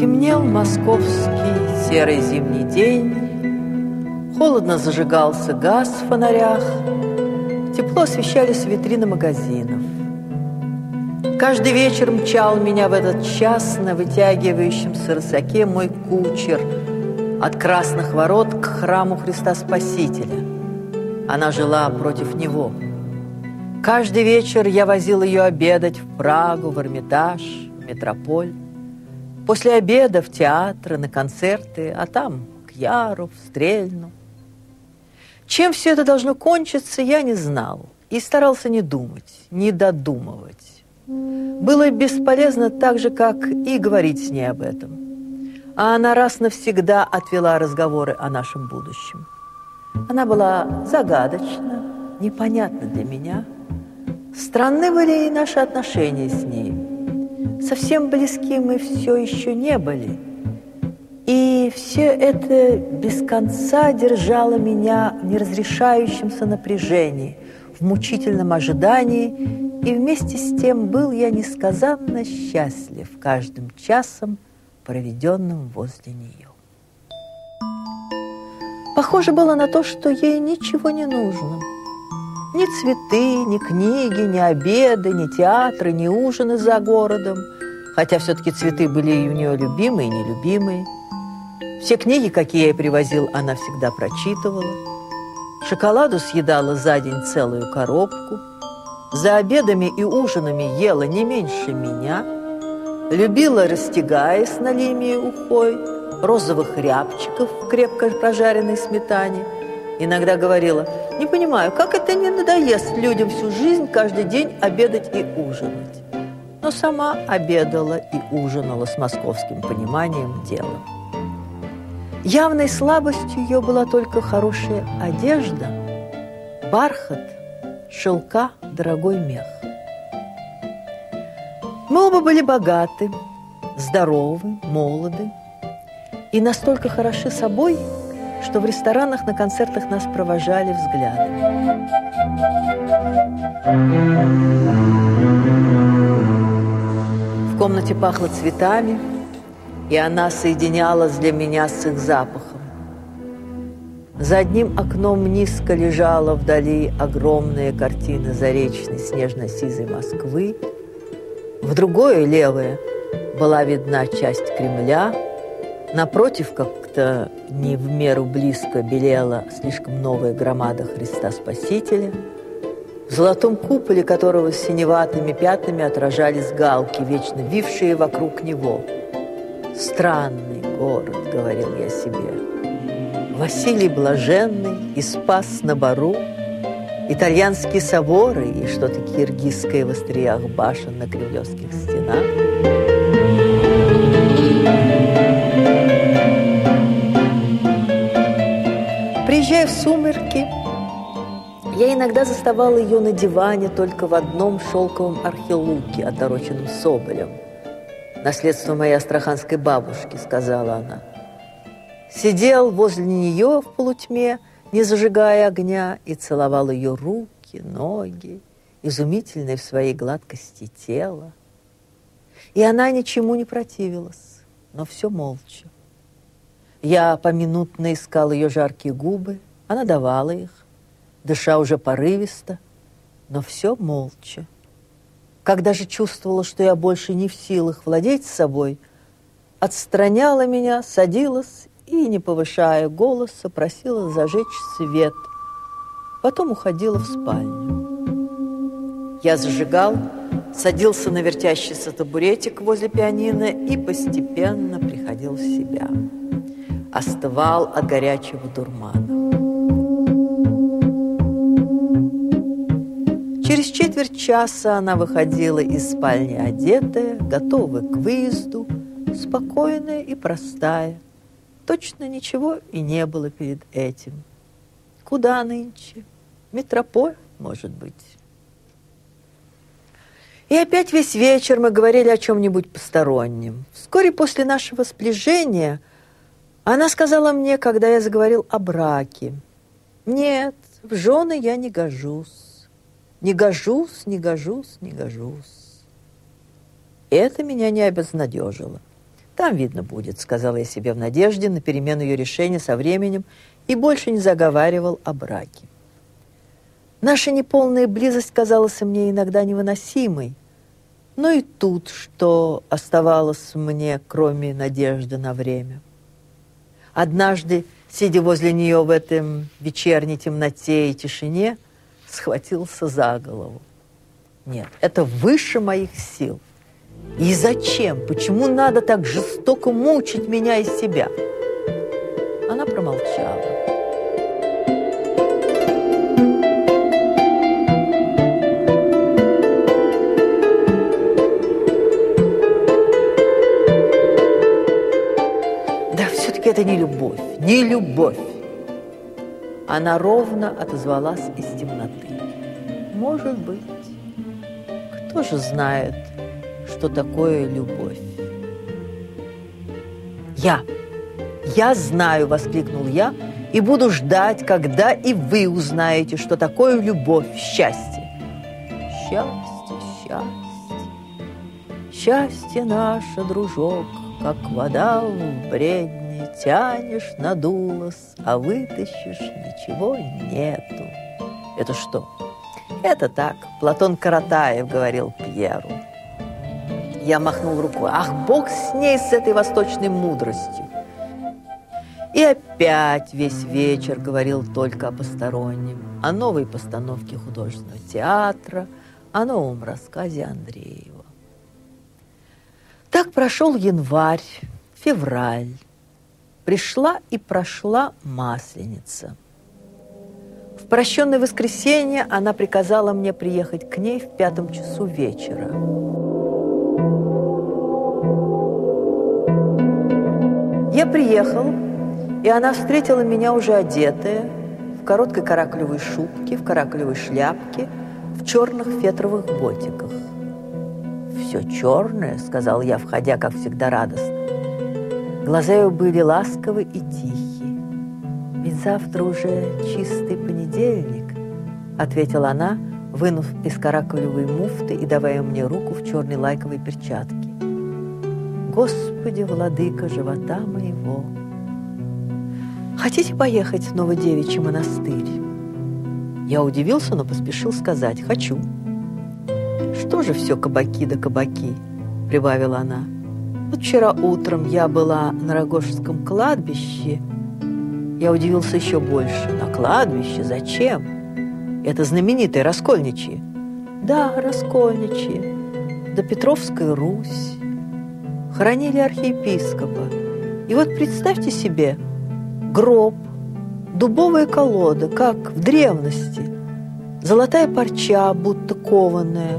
Темнел московский серый зимний день, Холодно зажигался газ в фонарях, Тепло освещались витрины магазинов. Каждый вечер мчал меня в этот час на вытягивающемся рысаке мой кучер от красных ворот к храму Христа Спасителя. Она жила против него. Каждый вечер я возил ее обедать в Прагу, в Эрмитаж, в Метрополь. После обеда в театры, на концерты, а там к Яру, в Стрельну. Чем все это должно кончиться, я не знал и старался не думать, не додумывать. Было бесполезно так же, как и говорить с ней об этом. А она раз навсегда отвела разговоры о нашем будущем. Она была загадочна, непонятна для меня. Странны были и наши отношения с ней. Совсем близки мы все еще не были – и все это без конца держало меня в неразрешающемся напряжении, в мучительном ожидании, и вместе с тем был я несказанно счастлив каждым часом, проведенным возле нее. Похоже было на то, что ей ничего не нужно. Ни цветы, ни книги, ни обеды, ни театры, ни ужины за городом, хотя все-таки цветы были и у нее любимые и нелюбимые – все книги, какие я привозил, она всегда прочитывала. Шоколаду съедала за день целую коробку. За обедами и ужинами ела не меньше меня. Любила, растягаясь на лимии ухой, розовых рябчиков в крепко прожаренной сметане. Иногда говорила, не понимаю, как это не надоест людям всю жизнь каждый день обедать и ужинать. Но сама обедала и ужинала с московским пониманием дела. Явной слабостью ее была только хорошая одежда, бархат, шелка, дорогой мех. Мы оба были богаты, здоровы, молоды и настолько хороши собой, что в ресторанах на концертах нас провожали взглядами. В комнате пахло цветами, и она соединялась для меня с их запахом. За одним окном низко лежала вдали огромная картина заречной снежно-сизой Москвы, в другое, левое, была видна часть Кремля, напротив как-то не в меру близко белела слишком новая громада Христа Спасителя, в золотом куполе которого с синеватыми пятнами отражались галки, вечно вившие вокруг него – Странный город, говорил я себе. Василий Блаженный и Спас на Бару, итальянские соборы и что-то киргизское в остриях башен на кремлевских стенах. Сумерки, я иногда заставала ее на диване только в одном шелковом архилуке, отороченном соболем – наследство моей астраханской бабушки», — сказала она. Сидел возле нее в полутьме, не зажигая огня, и целовал ее руки, ноги, изумительные в своей гладкости тела. И она ничему не противилась, но все молча. Я поминутно искал ее жаркие губы, она давала их, дыша уже порывисто, но все молча. Когда же чувствовала, что я больше не в силах владеть собой, отстраняла меня, садилась и, не повышая голоса, просила зажечь свет. Потом уходила в спальню. Я зажигал, садился на вертящийся табуретик возле пианино и постепенно приходил в себя. Остывал от горячего дурмана. Через четверть часа она выходила из спальни одетая, готовая к выезду, спокойная и простая. Точно ничего и не было перед этим. Куда нынче? Метрополь, может быть. И опять весь вечер мы говорили о чем-нибудь постороннем. Вскоре после нашего сближения она сказала мне, когда я заговорил о браке, «Нет, в жены я не гожусь. Не гожусь, не гожусь, не гожусь. Это меня не обезнадежило. «Там видно будет», — сказала я себе в надежде на перемену ее решения со временем и больше не заговаривал о браке. Наша неполная близость казалась мне иногда невыносимой, но и тут что оставалось мне, кроме надежды на время. Однажды, сидя возле нее в этом вечерней темноте и тишине, схватился за голову. Нет, это выше моих сил. И зачем? Почему надо так жестоко мучить меня и себя? Она промолчала. Да, все-таки это не любовь, не любовь. Она ровно отозвалась из темноты. Может быть. Кто же знает, что такое любовь? Я, я знаю, воскликнул я, и буду ждать, когда и вы узнаете, что такое любовь, счастье. Счастье, счастье, счастье наше, дружок, как вода в бредне, тянешь, надулась, а вытащишь, ничего нету. Это что? Это так, Платон Каратаев говорил Пьеру. Я махнул рукой. Ах, бог с ней, с этой восточной мудростью. И опять весь вечер говорил только о постороннем, о новой постановке художественного театра, о новом рассказе Андреева. Так прошел январь, февраль. Пришла и прошла Масленица. В прощенное воскресенье она приказала мне приехать к ней в пятом часу вечера. Я приехал, и она встретила меня уже одетая, в короткой каракулевой шубке, в каракулевой шляпке, в черных фетровых ботиках. «Все черное», — сказал я, входя, как всегда, радостно. Глаза ее были ласковы и тихие. «Ведь завтра уже чистый понедельник», — ответила она, вынув из каракулевой муфты и давая мне руку в черной лайковой перчатке. Господи, владыка живота моего. Хотите поехать в Новодевичий монастырь? Я удивился, но поспешил сказать «хочу». Что же все кабаки да кабаки, прибавила она. Вчера утром я была на Рогожском кладбище. Я удивился еще больше. На кладбище? Зачем? Это знаменитое Раскольничье. Да, Раскольничье. Да Петровская Русь хоронили архиепископа. И вот представьте себе гроб, дубовая колода, как в древности, золотая парча, будто кованая,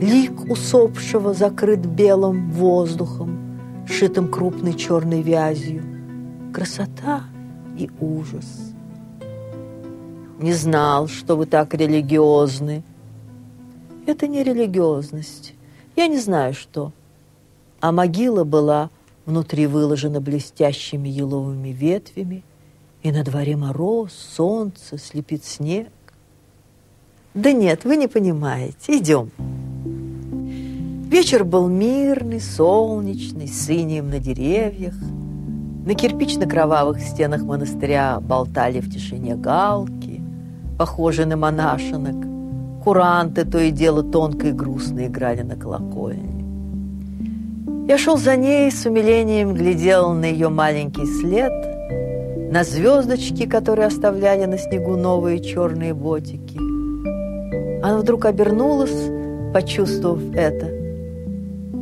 лик усопшего закрыт белым воздухом, шитым крупной черной вязью. Красота и ужас. Не знал, что вы так религиозны. Это не религиозность. Я не знаю, что а могила была внутри выложена блестящими еловыми ветвями, и на дворе мороз, солнце, слепит снег. Да нет, вы не понимаете. Идем. Вечер был мирный, солнечный, с инием на деревьях. На кирпично-кровавых стенах монастыря болтали в тишине галки, похожие на монашинок. Куранты то и дело тонко и грустно играли на колокольне. Я шел за ней, с умилением глядел на ее маленький след, на звездочки, которые оставляли на снегу новые черные ботики. Она вдруг обернулась, почувствовав это.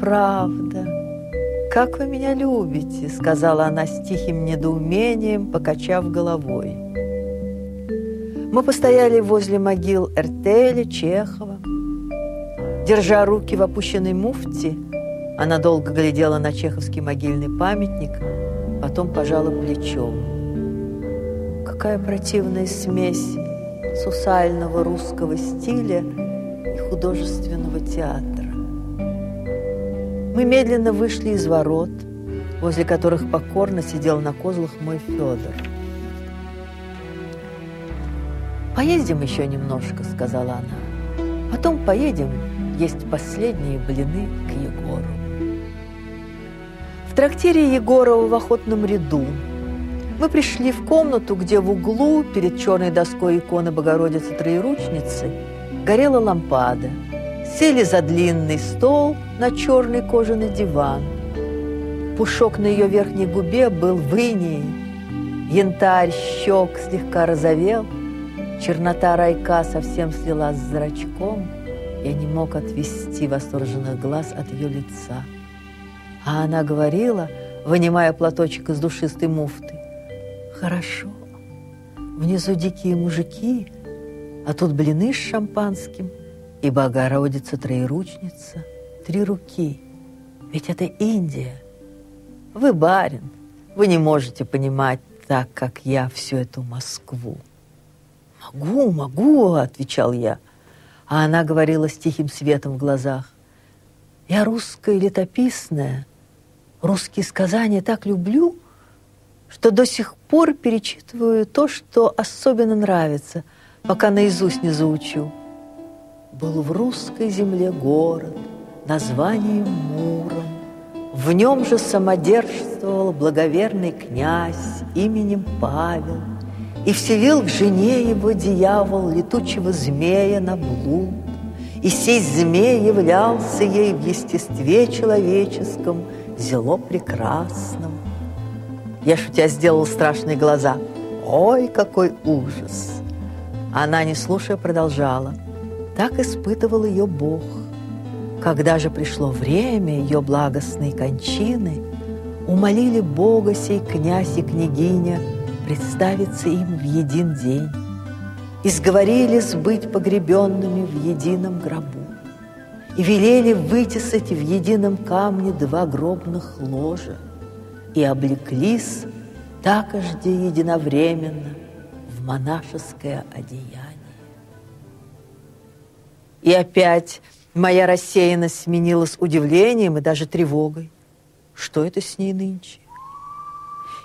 «Правда, как вы меня любите», — сказала она с тихим недоумением, покачав головой. Мы постояли возле могил Эртеля, Чехова. Держа руки в опущенной муфте, она долго глядела на чеховский могильный памятник, потом пожала плечом. Какая противная смесь сусального русского стиля и художественного театра. Мы медленно вышли из ворот, возле которых покорно сидел на козлах мой Федор. «Поездим еще немножко», — сказала она. «Потом поедем есть последние блины к Егору». В трактире Егорова в охотном ряду мы пришли в комнату, где в углу перед черной доской иконы Богородицы Троеручницы горела лампада. Сели за длинный стол на черный кожаный диван. Пушок на ее верхней губе был в инии. Янтарь щек слегка розовел. Чернота райка совсем слилась с зрачком. Я не мог отвести восторженных глаз от ее лица. А она говорила, вынимая платочек из душистой муфты, Хорошо. Внизу дикие мужики, а тут блины с шампанским и Богородица Троеручница. Три руки. Ведь это Индия. Вы барин. Вы не можете понимать так, как я всю эту Москву. «Могу, могу», — отвечал я. А она говорила с тихим светом в глазах. «Я русская летописная, русские сказания так люблю, что до сих пор перечитываю то, что особенно нравится, пока наизусть не заучу. Был в русской земле город, названием Муром. В нем же самодержствовал благоверный князь именем Павел, и вселил к жене его дьявол летучего змея на блуд. И сей змей являлся ей в естестве человеческом, зело прекрасном. Я шутя сделал страшные глаза. Ой, какой ужас! Она, не слушая, продолжала. Так испытывал ее Бог. Когда же пришло время ее благостной кончины, умолили Бога сей князь и княгиня представиться им в един день и сговорились быть погребенными в едином гробу и велели вытесать в едином камне два гробных ложа и облеклись такожде единовременно в монашеское одеяние. И опять моя рассеянность сменилась удивлением и даже тревогой. Что это с ней нынче?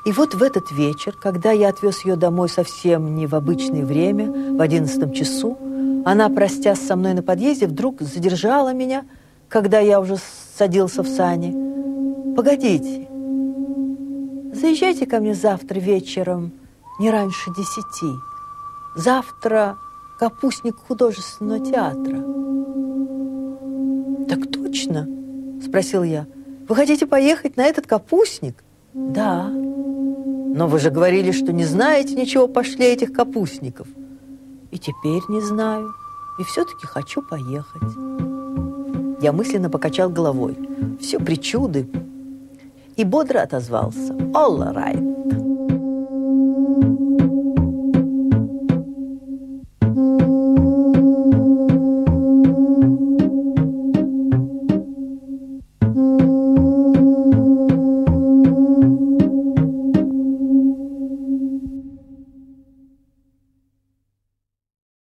И вот в этот вечер, когда я отвез ее домой совсем не в обычное время, в одиннадцатом часу, она, простясь со мной на подъезде, вдруг задержала меня, когда я уже садился в сани. «Погодите, Заезжайте ко мне завтра вечером, не раньше десяти. Завтра капустник художественного театра. Так точно? Спросил я. Вы хотите поехать на этот капустник? Да. Но вы же говорили, что не знаете ничего пошле этих капустников. И теперь не знаю. И все-таки хочу поехать. Я мысленно покачал головой. Все причуды, и бодро отозвался «All right».